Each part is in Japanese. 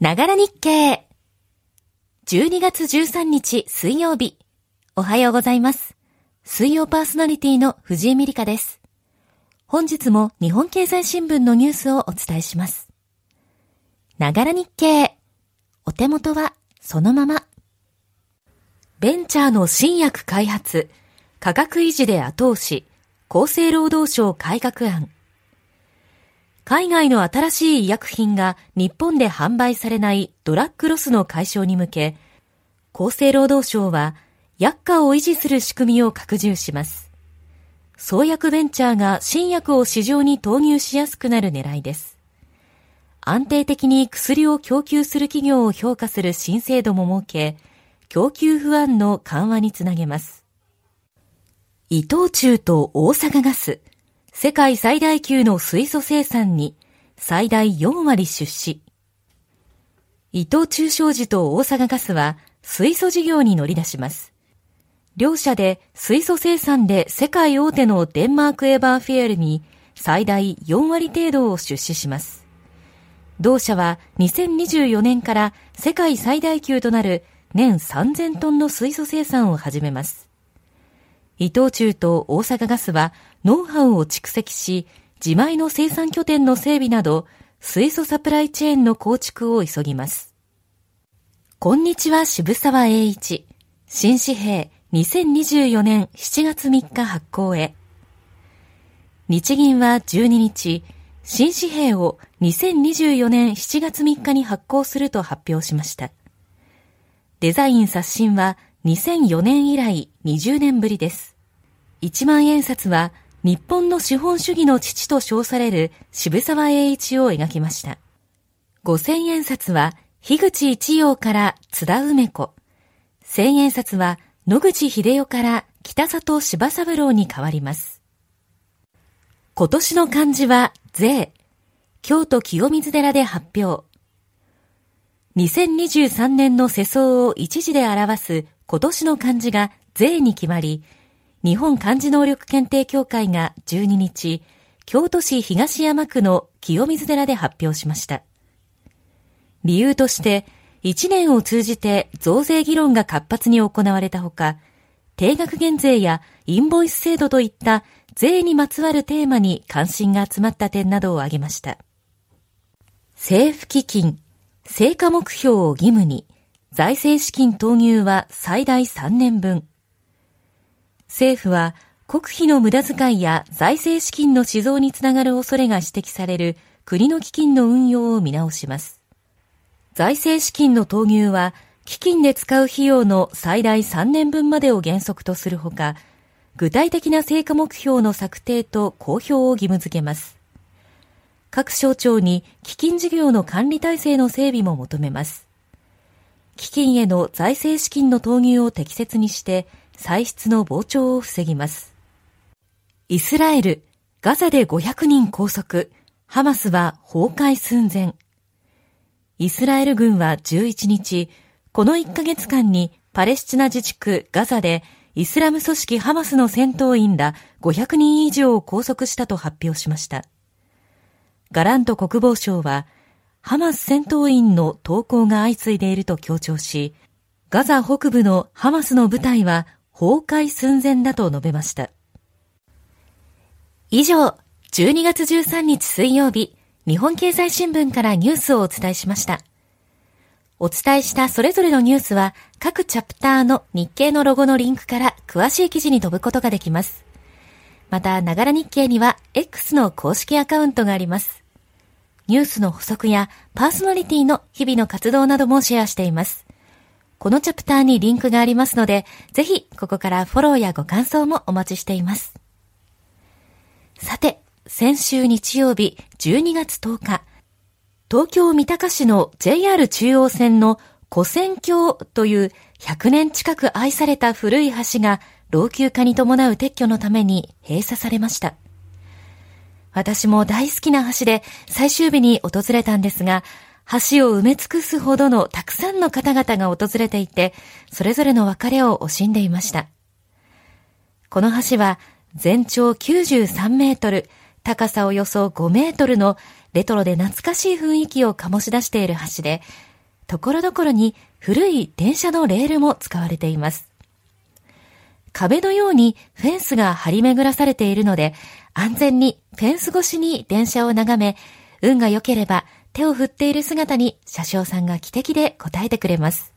ながら日経。12月13日水曜日。おはようございます。水曜パーソナリティの藤井美里香です。本日も日本経済新聞のニュースをお伝えします。ながら日経。お手元はそのまま。ベンチャーの新薬開発、価格維持で後押し、厚生労働省改革案。海外の新しい医薬品が日本で販売されないドラッグロスの解消に向け、厚生労働省は薬価を維持する仕組みを拡充します。創薬ベンチャーが新薬を市場に投入しやすくなる狙いです。安定的に薬を供給する企業を評価する新制度も設け、供給不安の緩和につなげます。伊藤忠と大阪ガス、世界最大級の水素生産に最大4割出資。伊藤忠商事と大阪ガスは水素事業に乗り出します。両社で水素生産で世界大手のデンマークエバーフィエルに最大4割程度を出資します。同社は2024年から世界最大級となる年3000トンの水素生産を始めます。伊藤忠と大阪ガスはノウハウを蓄積し、自前の生産拠点の整備など、水素サプライチェーンの構築を急ぎます。こんにちは渋沢栄一。新紙幣2024年7月3日発行へ。日銀は12日、新紙幣を2024年7月3日に発行すると発表しました。デザイン刷新は2004年以来20年ぶりです。1万円札は日本の資本主義の父と称される渋沢栄一を描きました。5000円札は樋口一葉から津田梅子。1000円札は野口秀夫から北里柴三郎に変わります。今年の漢字は税。京都清水寺で発表。2023年の世相を一字で表す今年の漢字が税に決まり、日本漢字能力検定協会が12日、京都市東山区の清水寺で発表しました。理由として、1年を通じて増税議論が活発に行われたほか、定額減税やインボイス制度といった税にまつわるテーマに関心が集まった点などを挙げました。政府基金、成果目標を義務に、財政資金投入は最大3年分。政府は国費の無駄遣いや財政資金の死増につながる恐れが指摘される国の基金の運用を見直します。財政資金の投入は基金で使う費用の最大3年分までを原則とするほか、具体的な成果目標の策定と公表を義務付けます。各省庁に基金事業の管理体制の整備も求めます。基金への財政資金の投入を適切にして、歳出の膨張を防ぎます。イスラエル、ガザで500人拘束、ハマスは崩壊寸前。イスラエル軍は11日、この1ヶ月間にパレスチナ自治区ガザでイスラム組織ハマスの戦闘員ら500人以上を拘束したと発表しました。ガラント国防省は、ハマス戦闘員の投降が相次いでいると強調し、ガザ北部のハマスの部隊は崩壊寸前だと述べました。以上、12月13日水曜日、日本経済新聞からニュースをお伝えしました。お伝えしたそれぞれのニュースは各チャプターの日経のロゴのリンクから詳しい記事に飛ぶことができます。また、ながら日経には X の公式アカウントがあります。ニュースの補足やパーソナリティの日々の活動などもシェアしています。このチャプターにリンクがありますので、ぜひここからフォローやご感想もお待ちしています。さて、先週日曜日12月10日、東京三鷹市の JR 中央線の古線橋という100年近く愛された古い橋が老朽化に伴う撤去のために閉鎖されました。私も大好きな橋で最終日に訪れたんですが、橋を埋め尽くすほどのたくさんの方々が訪れていて、それぞれの別れを惜しんでいました。この橋は全長93メートル、高さおよそ5メートルのレトロで懐かしい雰囲気を醸し出している橋で、ところどころに古い電車のレールも使われています。壁のようにフェンスが張り巡らされているので、安全にフェンス越しに電車を眺め、運が良ければ手を振っている姿に車掌さんが汽笛で答えてくれます。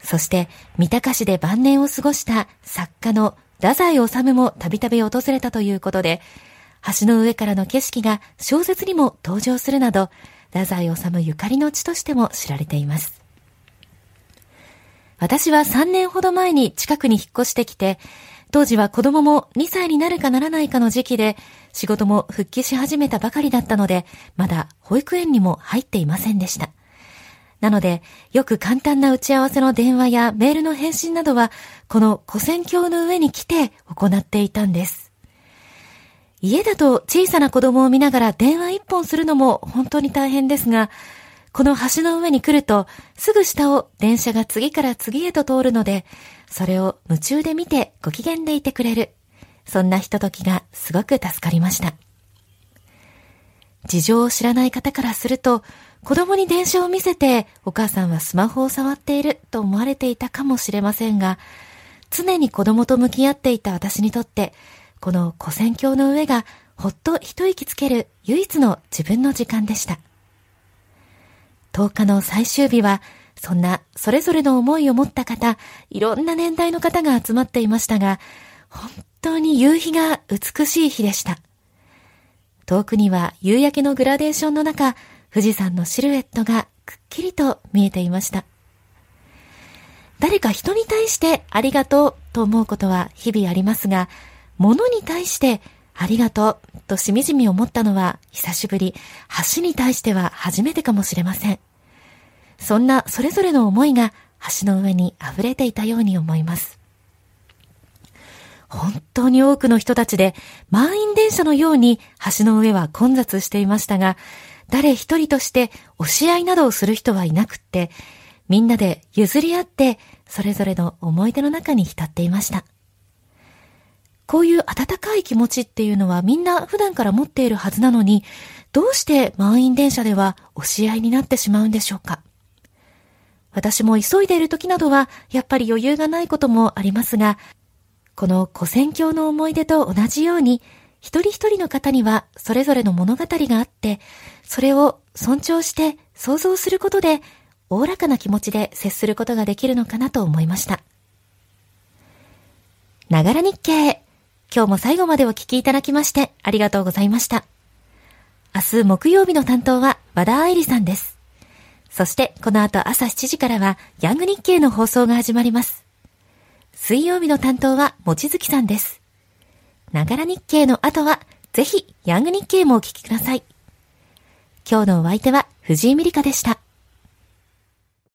そして、三鷹市で晩年を過ごした作家の太宰治もたびたび訪れたということで、橋の上からの景色が小説にも登場するなど、太宰治ゆかりの地としても知られています。私は3年ほど前に近くに引っ越してきて、当時は子供も2歳になるかならないかの時期で、仕事も復帰し始めたばかりだったので、まだ保育園にも入っていませんでした。なので、よく簡単な打ち合わせの電話やメールの返信などは、この古戦橋の上に来て行っていたんです。家だと小さな子供を見ながら電話一本するのも本当に大変ですが、この橋の上に来ると、すぐ下を電車が次から次へと通るので、それを夢中で見てご機嫌でいてくれる。そんなひとときがすごく助かりました。事情を知らない方からすると、子供に電車を見せてお母さんはスマホを触っていると思われていたかもしれませんが、常に子供と向き合っていた私にとって、この古戦橋の上がほっと一息つける唯一の自分の時間でした。10日の最終日は、そんなそれぞれの思いを持った方、いろんな年代の方が集まっていましたが、本当に夕日が美しい日でした。遠くには夕焼けのグラデーションの中、富士山のシルエットがくっきりと見えていました。誰か人に対してありがとうと思うことは日々ありますが、物に対してありがとうとしみじみ思ったのは久しぶり、橋に対しては初めてかもしれません。そんなそれぞれの思いが橋の上に溢れていたように思います。本当に多くの人たちで満員電車のように橋の上は混雑していましたが、誰一人として押し合いなどをする人はいなくって、みんなで譲り合ってそれぞれの思い出の中に浸っていました。こういう温かい気持ちっていうのはみんな普段から持っているはずなのに、どうして満員電車では押し合いになってしまうんでしょうか？私も急いでいる時などは、やっぱり余裕がないこともありますが、この古戦橋の思い出と同じように、一人一人の方にはそれぞれの物語があって、それを尊重して想像することで、おおらかな気持ちで接することができるのかなと思いました。ながら日経。今日も最後までお聞きいただきましてありがとうございました。明日木曜日の担当は和田愛理さんです。そしてこの後朝7時からはヤング日経の放送が始まります。水曜日の担当はもちづきさんです。ながら日経の後はぜひヤング日経もお聞きください。今日のお相手は藤井美里香でした。